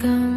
gone.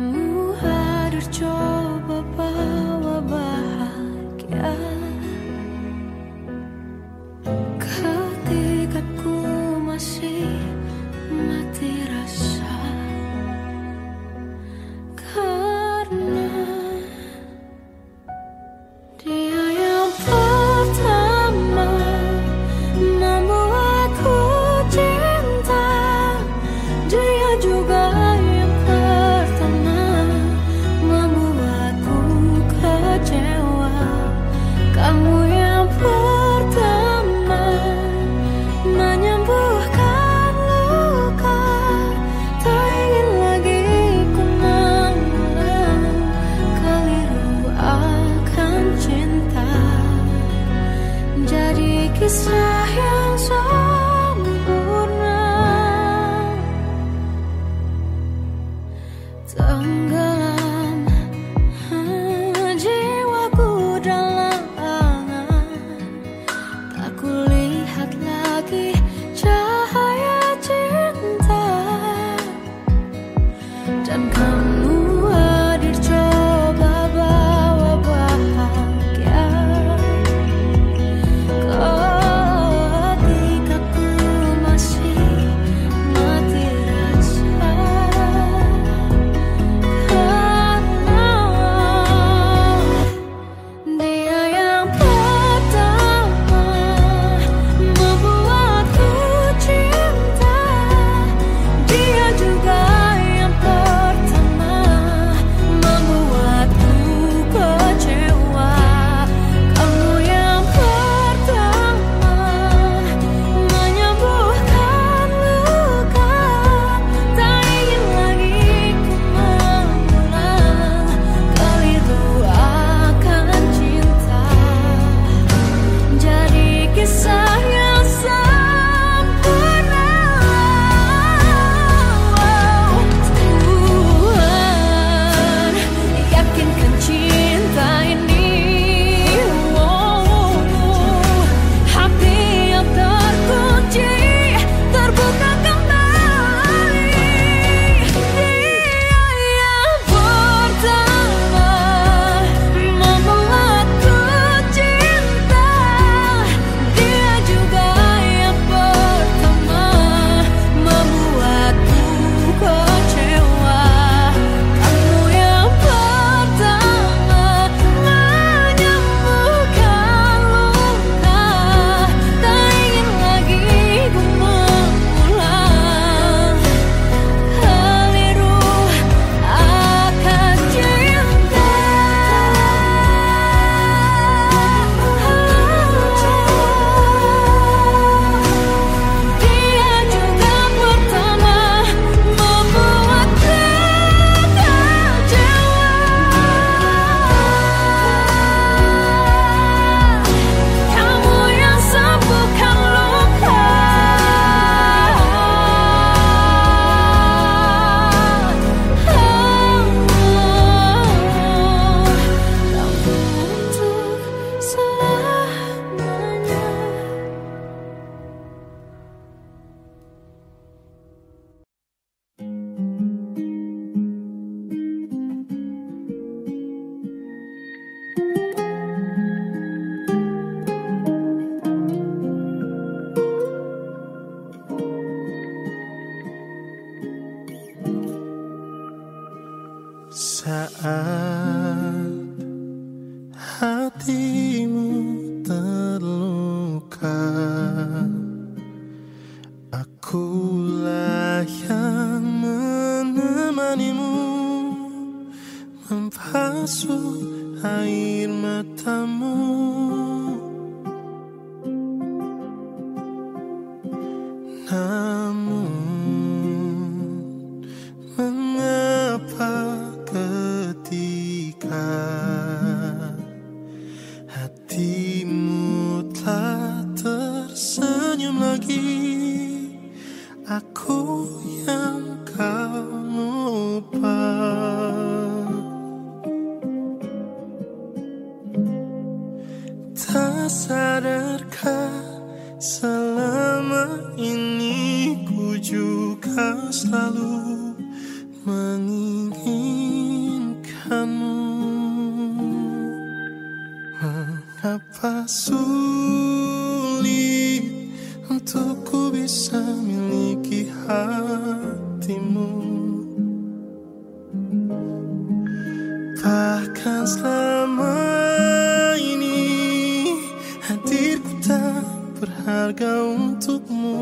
untukmu.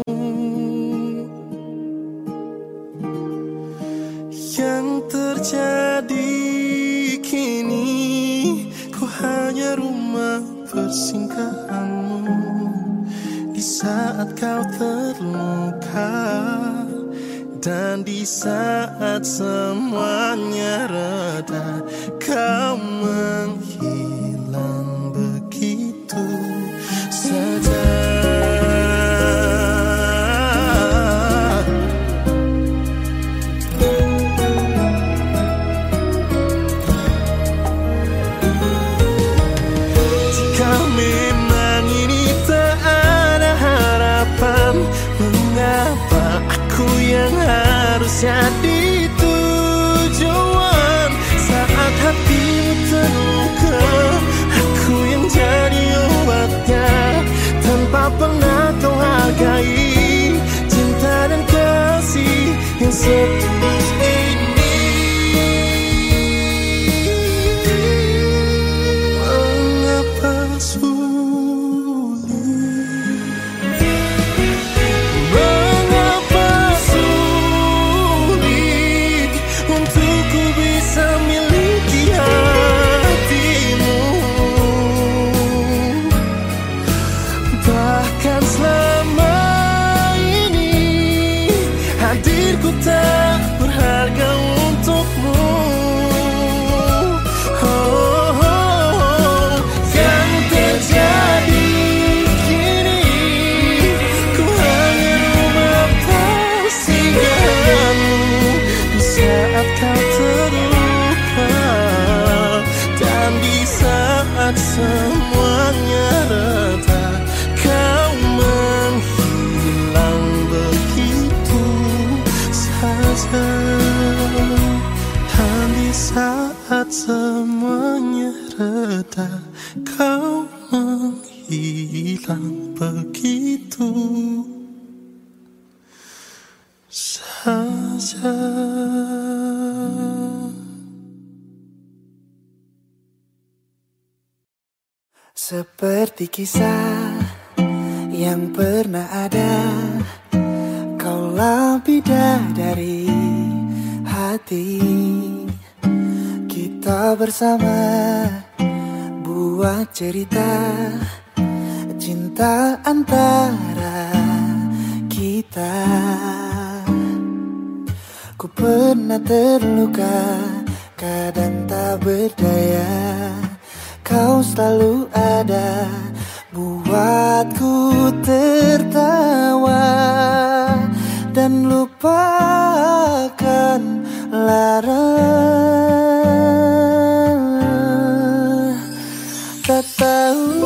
Yang terjadi kini Ku hanya rumah persinggahanmu Di saat kau terluka Dan di saat semuanya reda Kau sad seperti kisah yang pernah ada. Kau lebih dari hati. Kita bersama buat cerita Cinta antara kita. Ku pernah terluka kadang tak berdaya kau selalu ada Buatku tertawa Dan lupakan lara. Tak tahu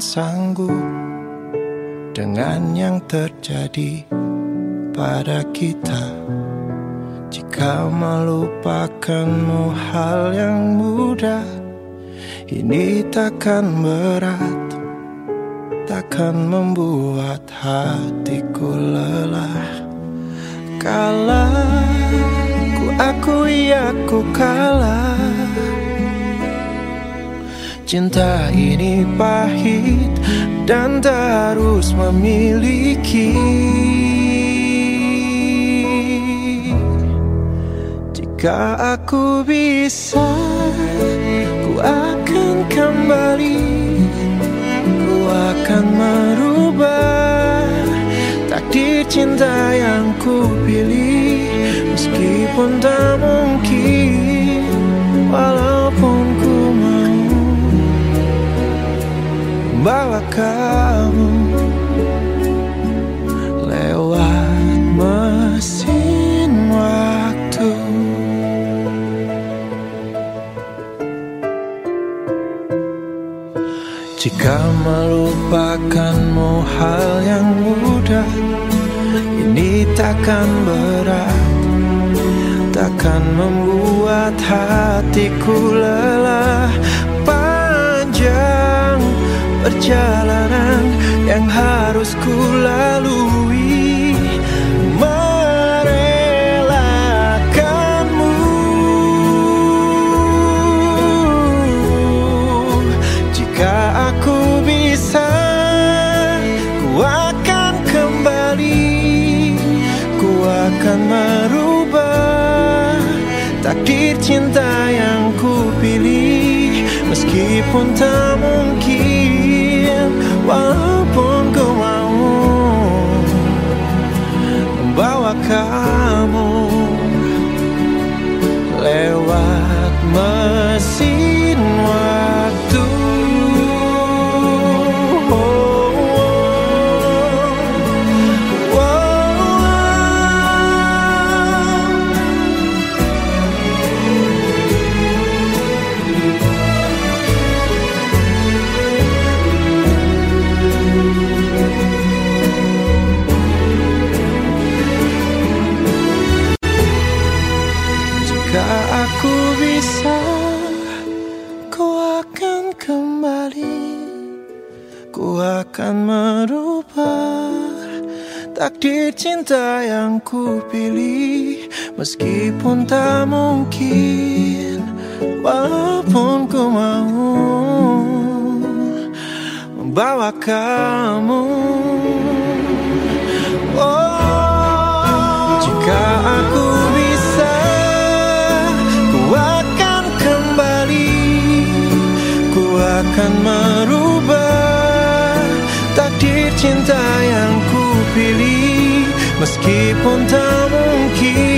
sanggup Dengan yang terjadi pada kita. Jika melupakanmu hal yang mudah Ini takkan bisa Ku akan kembali. Ku akan merubah Takdir cinta yang ku pilih. Meskipun tak mungkin Walaupun ku mau. Bawa kamu melupakanmu hal yang mudah. Ini takkan berat Takkan membuat hatiku lelah. Panjang perjalanan yang harus ku lalui Cinta yang ku pilih Meskipun tak mungkin Walaupun ku mau Membawa kamu Lewat mesin waktu cinta yang ku pilih Meskipun tak mungkin Walaupun ku mau Membawa kamu. Oh, jika aku bisa, ku akan kembali, ku akan merubah takdir cinta yang ku pilih, meskipun tak mungkin,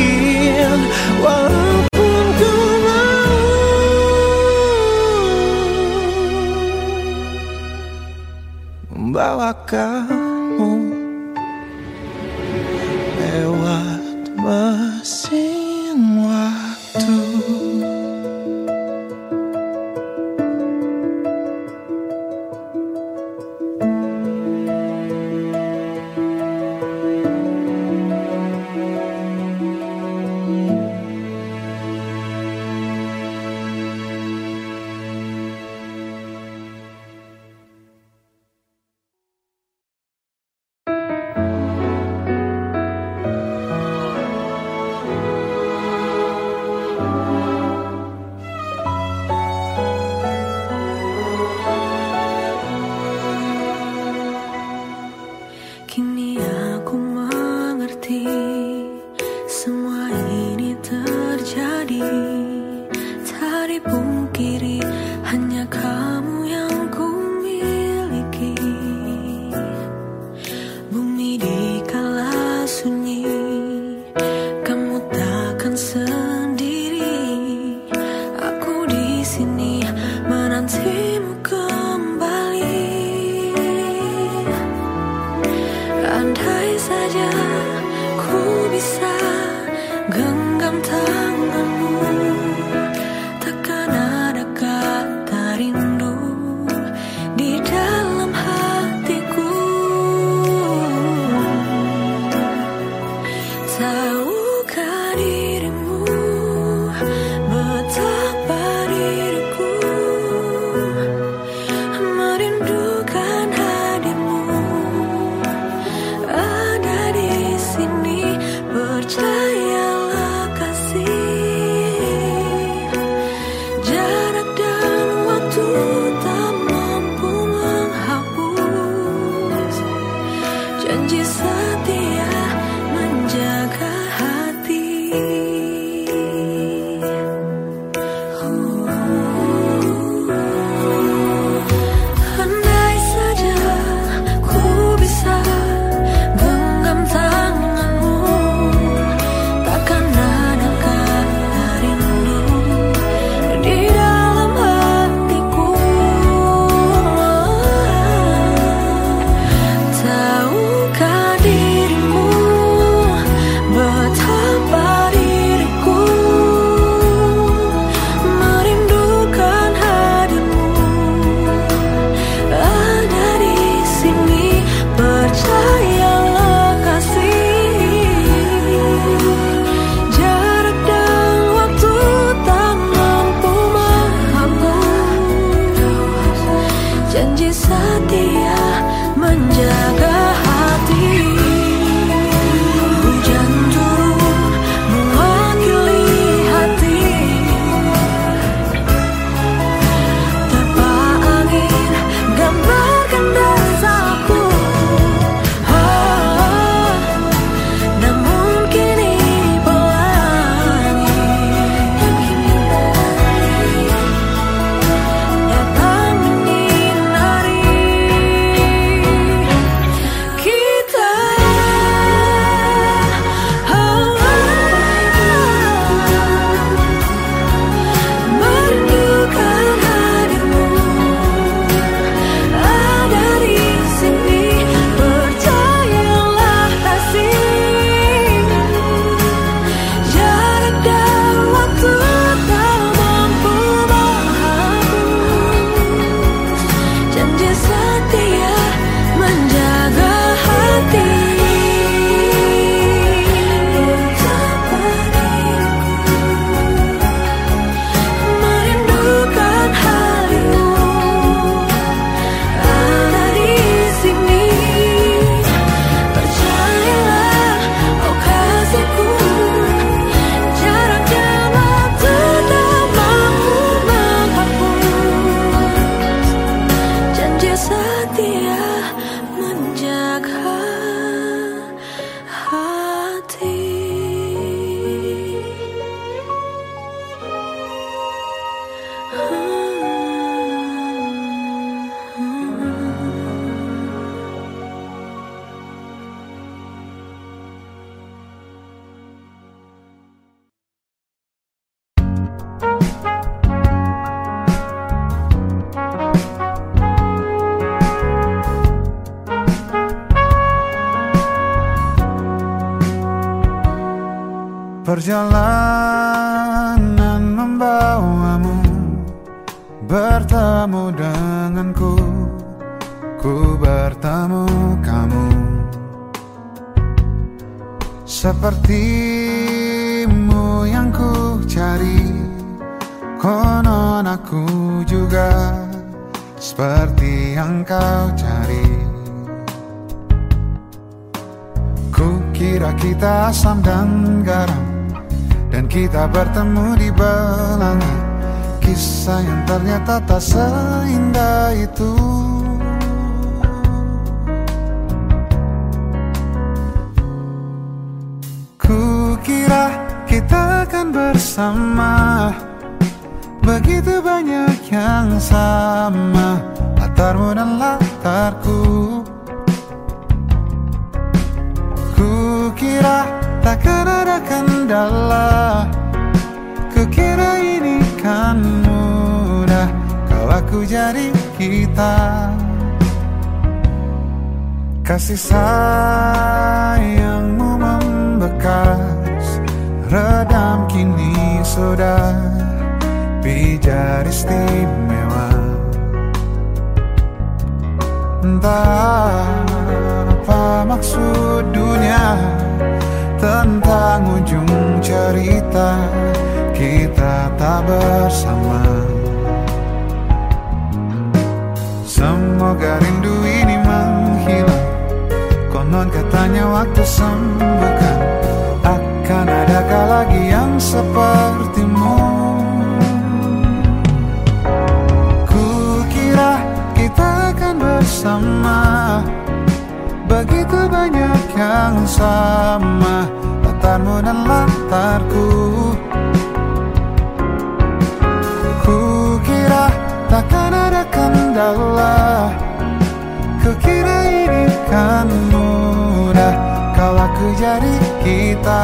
bertemu kamu. Sepertimu yang ku cari Konon aku juga Seperti yang kau cari. Ku kira kita asam dan garam Dan kita bertemu di belanga Kisah yang ternyata tak seindah itu kita akan bersama. Begitu banyak yang sama. Latarmu dan latarku. Ku kira takkan ada kendala. Kukira ini kan mudah. Kau aku jadi kita. Kasih sayangmu membekas Redam kini sudah pijar istimewa. Entah apa maksud dunia Tentang ujung cerita Kita tak bersama. Semoga rindu ini menghilang. Konon katanya waktu sembuhkan Akan adakah lagi yang sepertimu? Kukira kita akan bersama. Begitu banyak yang sama Latarmu dan latarku. Kukira takkan ada kendala. Kukira ini kan Kau aku jadi kita.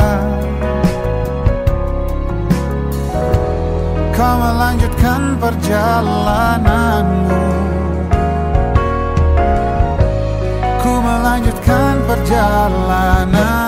Kau melanjutkan perjalananmu. Ku melanjutkan perjalananku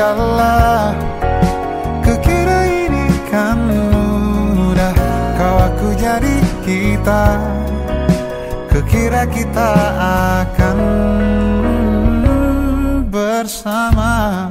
kendala Kukira ini kan mudah. Kau aku jadi kita Kukira kita akan bersama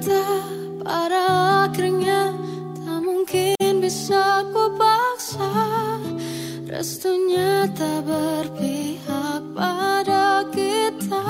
kita pada akhirnya tak mungkin bisa ku paksa restunya tak berpihak pada kita.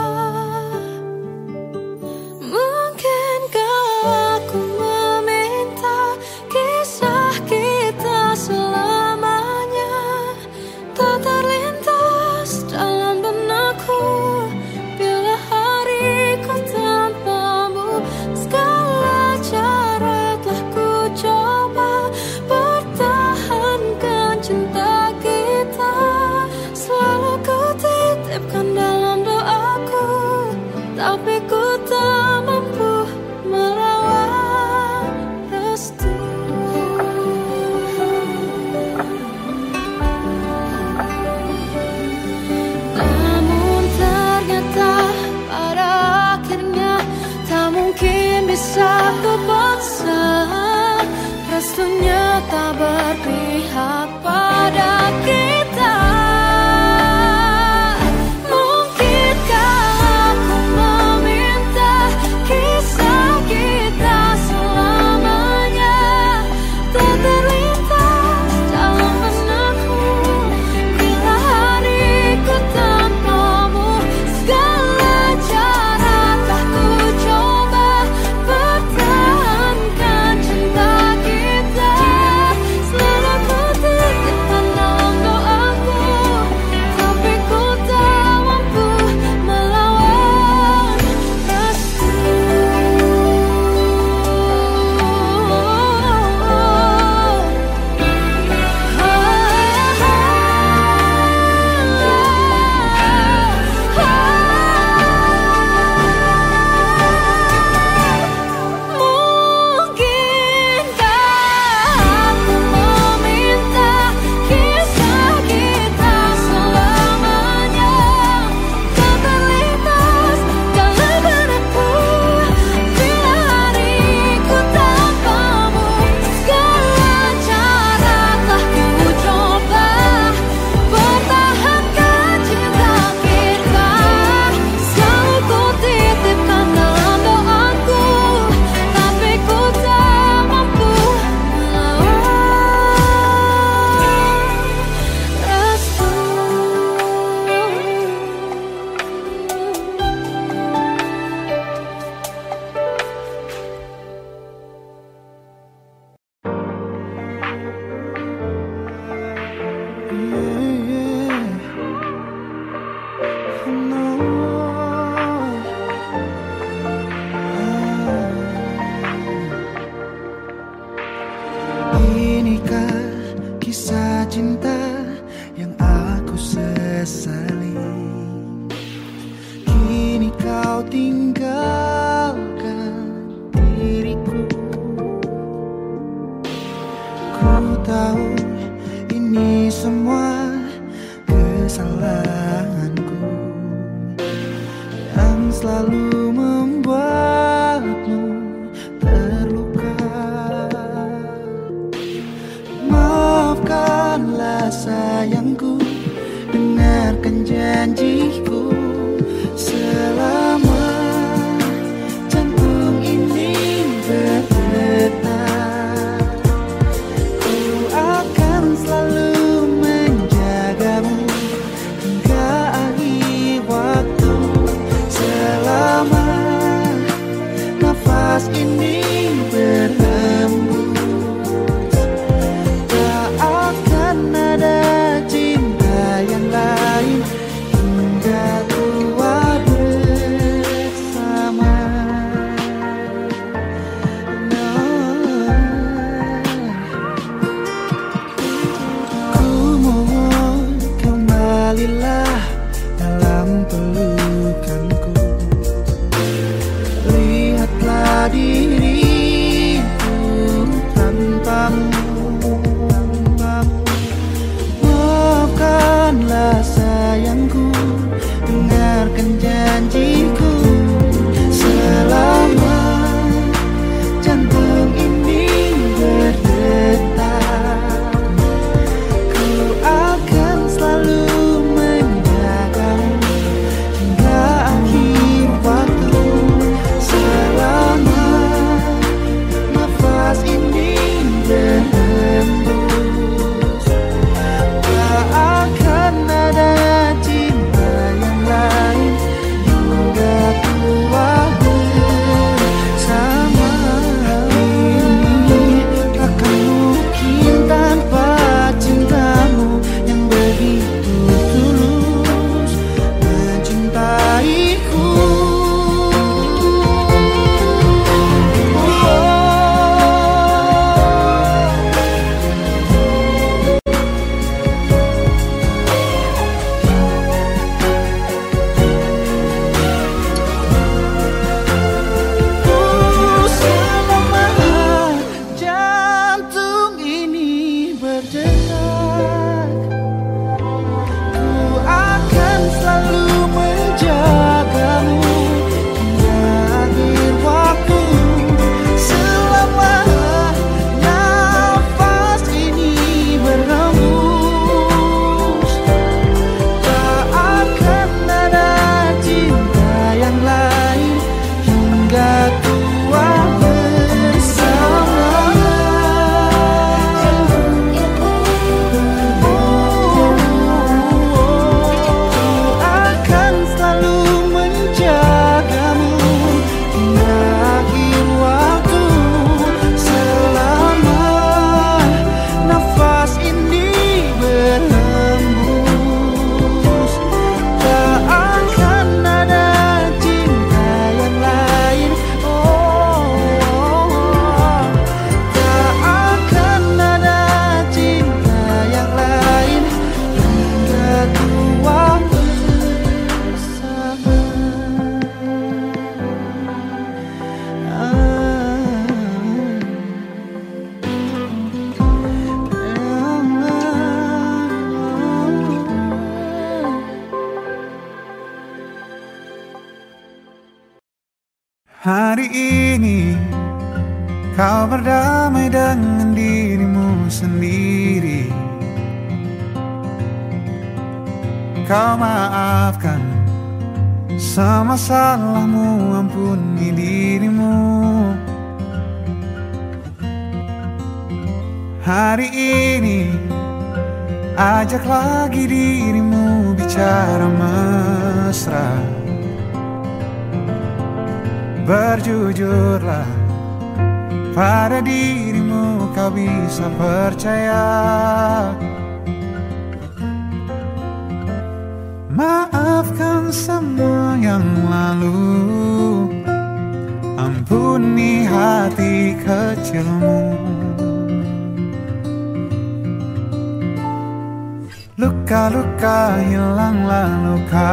Luka-luka hilanglah luka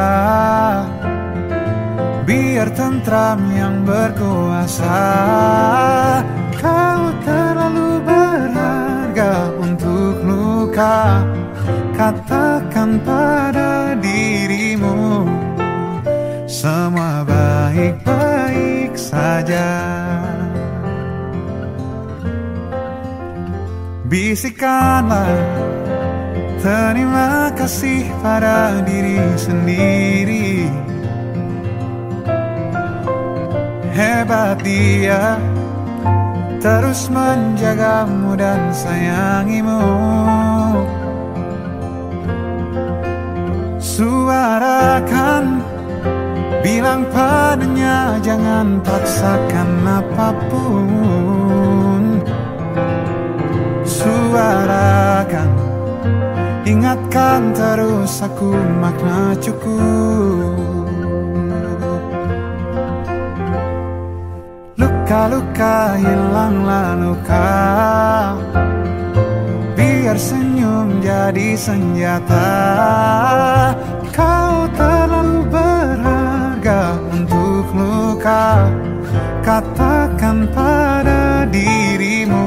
Biar tentram yang berkuasa. Kau terlalu berharga untuk luka. Katakan pada dirimu Semua baik-baik saja. Bisikanlah Terima kasih pada diri sendiri. Hebat dia Terus menjagamu dan sayangimu. Suarakan Bilang padanya jangan paksakan apa pun. Suarakan Ingatkan terus aku makna cukup. Luka-luka hilanglah luka Biar senyum jadi senjata. Kau terlalu berharga untuk luka. Katakan pada dirimu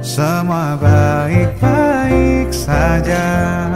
Semua baik-baik saja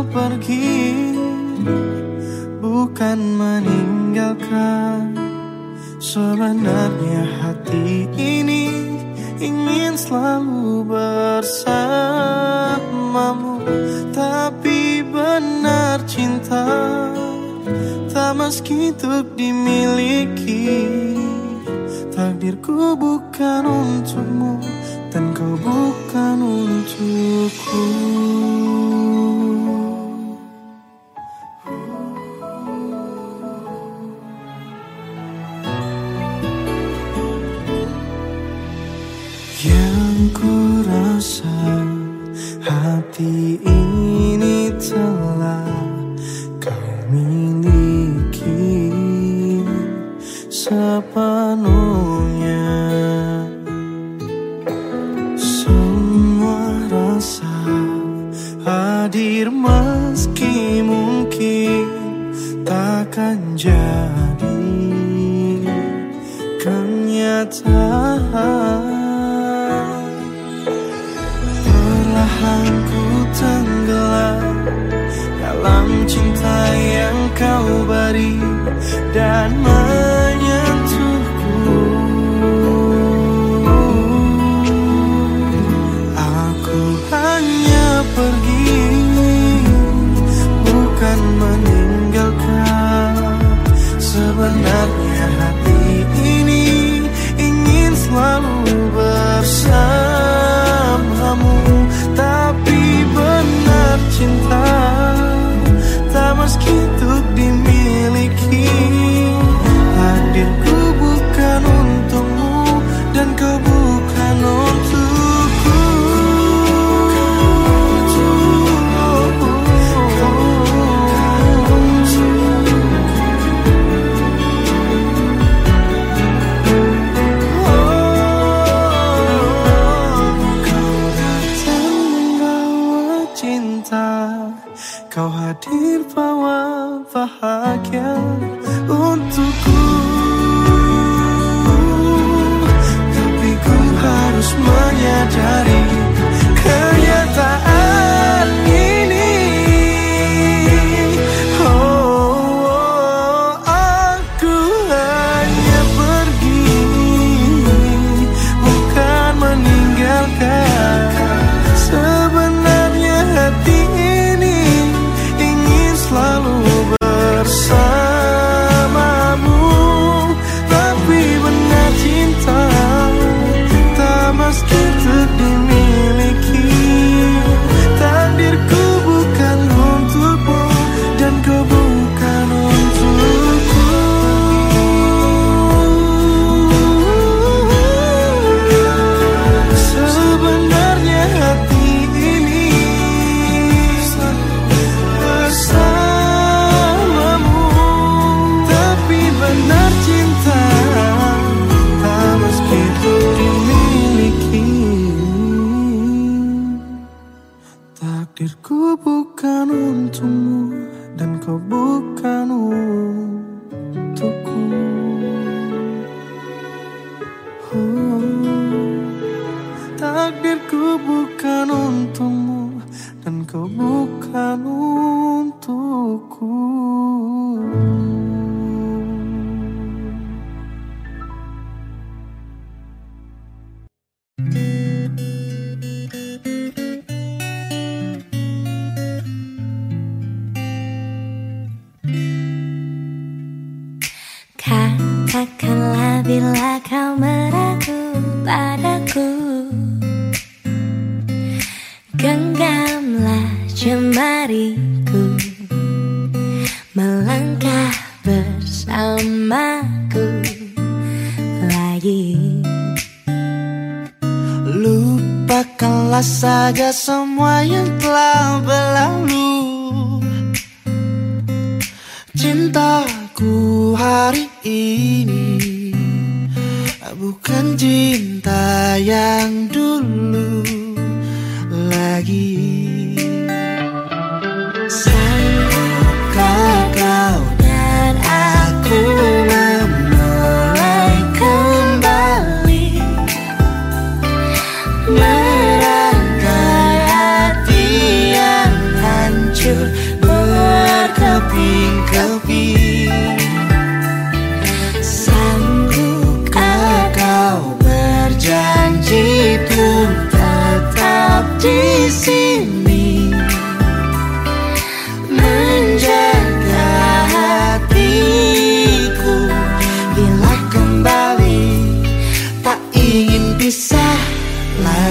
pergi Bukan meninggalkan Sebenarnya hati ini Ingin selalu bersamamu. Tapi benar cinta Tak meski untuk dimiliki Takdirku bukan untukmu Dan kau bukan untukku.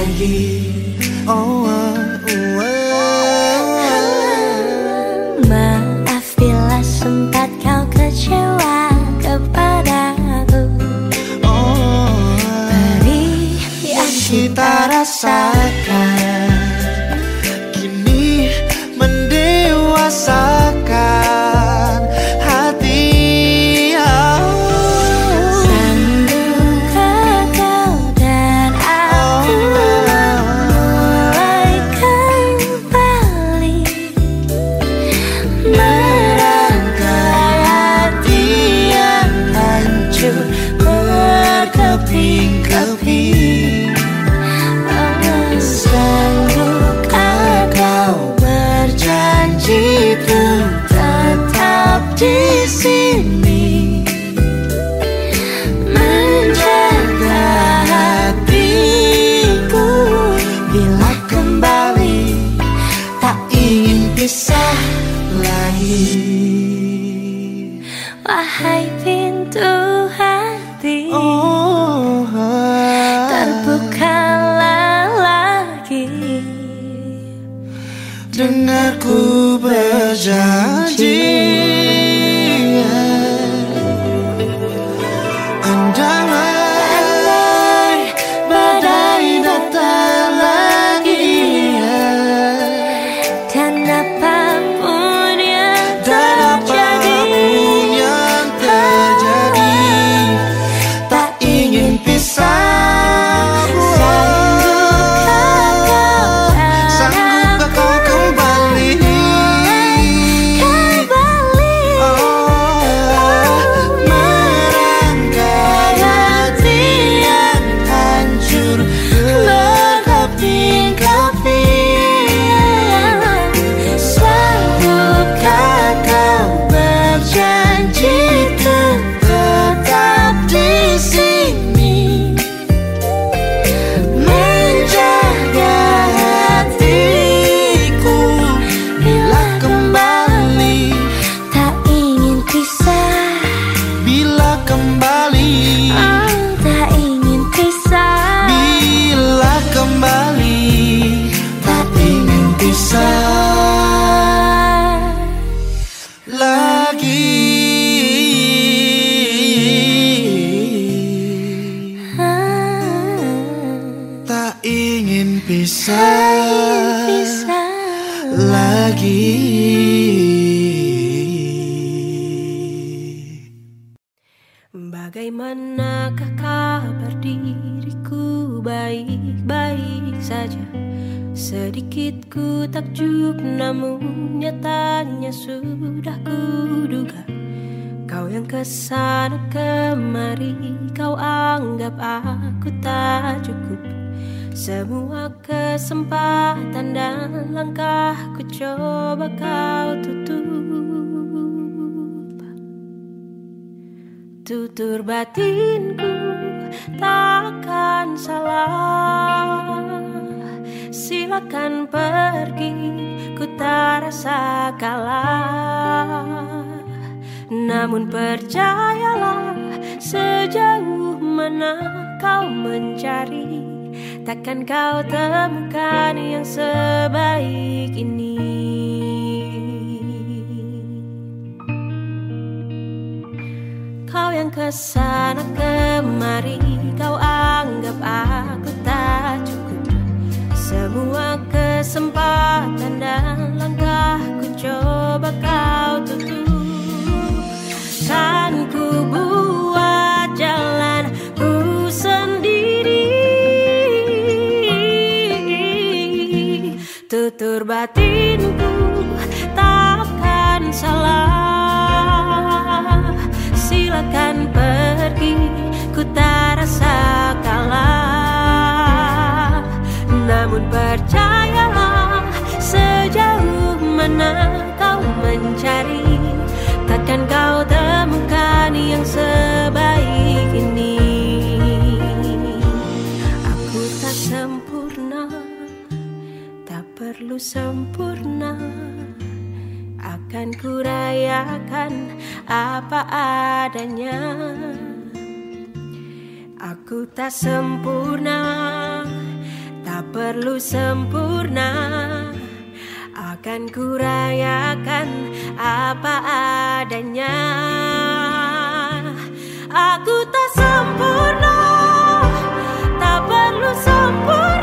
lagi. Oh, oh, oh, oh, Maaf bila sempat kau kecewa kepadaku. Oh, oh, oh. Beri yang kita rasa. bisa, bisa lagi. Bagaimanakah kabar diriku? Baik-baik saja. Sedikitku takjub namun nyatanya sudah kuduga Kau yang ke sana kemari kau anggap aku tak cukup. Semua batinku takkan salah. Silakan pergi ku tak rasa kalah. Namun percayalah sejauh mana kau mencari Takkan kau temukan yang sebaik ini yang ke sana kemari Kau anggap aku tak cukup. Semua kesempatan dan langkahku coba kau tutup. Kan ku buat jalan ku sendiri. Tutur batinku takkan salah silakan pergi. Ku tak rasa kalah Namun percayalah Sejauh mana kau mencari Takkan kau temukan yang sebaik ini. Aku tak sempurna Tak perlu sempurna akan kurayakan apa adanya. Aku tak sempurna Tak perlu sempurna. Akan kurayakan apa adanya. Aku tak sempurna Tak perlu sempurna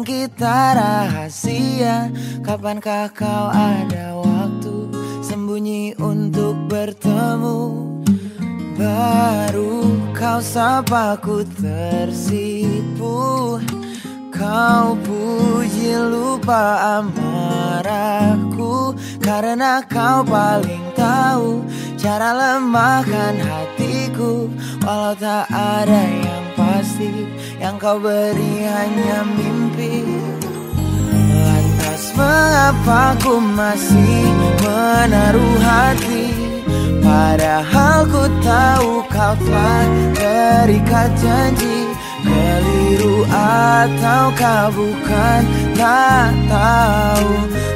yang kita rahasia. Kapankah kau ada waktu Sembunyi untuk bertemu? Baru kau sapa ku tersipu. Kau puji lupa amarahku. Karena kau paling tahu Cara lemahkan hatiku. Walau tak ada yang pasti yang kau beri hanya mimpi. Lantas mengapa ku masih menaruh hati? Padahal ku tahu kau telah terikat janji. Keliru atau kau bukan tak tahu.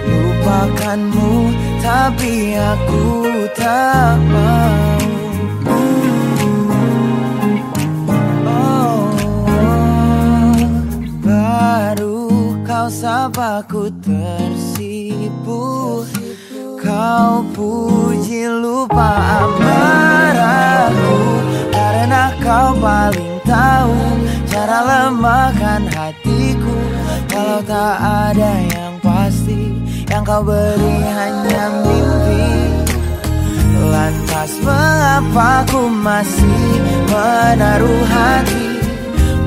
Lupakanmu tapi aku tak mau. Mengapa ku tersipu. Kau puji lupa amarahku Karena kau paling tahu Cara lemahkan hatiku. Kalau tak ada yang pasti Yang kau beri hanya mimpi. Lantas mengapa ku masih menaruh hati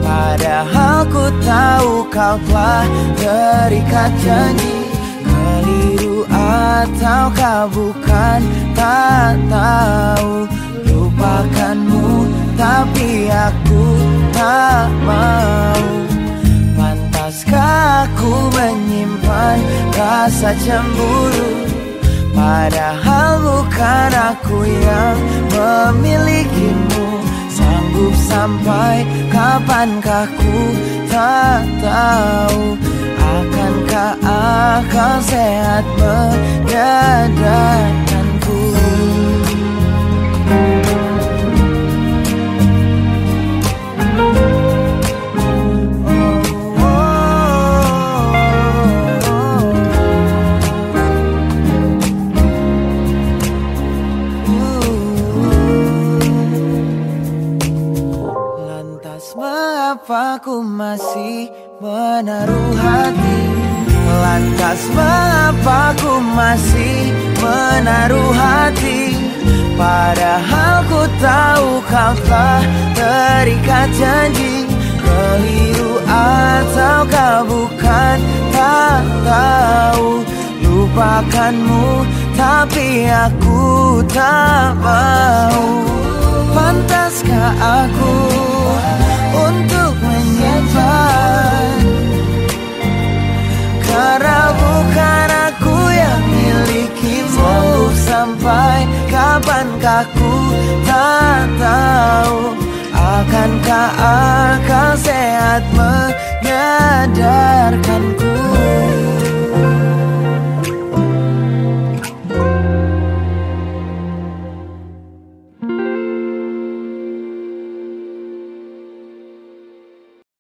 Padahal ku tahu kau telah terikat janji. Keliru ataukah bukan tak tahu. Lupakanmu tapi aku tak mau. Pantaskah aku menyimpan rasa cemburu? Padahal bukan aku yang memilikimu Sanggup sampai kapankah ku tak tahu. Akankah akal sehat menyadarkanku mengapa ku masih menaruh hati. Lantas mengapa ku masih menaruh hati? Padahal ku tahu kau telah terikat janji. Keliru ataukah bukan tak tahu. Lupakanmu tapi aku tak mau Pantaskah aku untuk menyimpan? Karena bukan aku yang milikimu Sampai kapankah ku tak tahu? Akankah akal sehat menyadarkanku?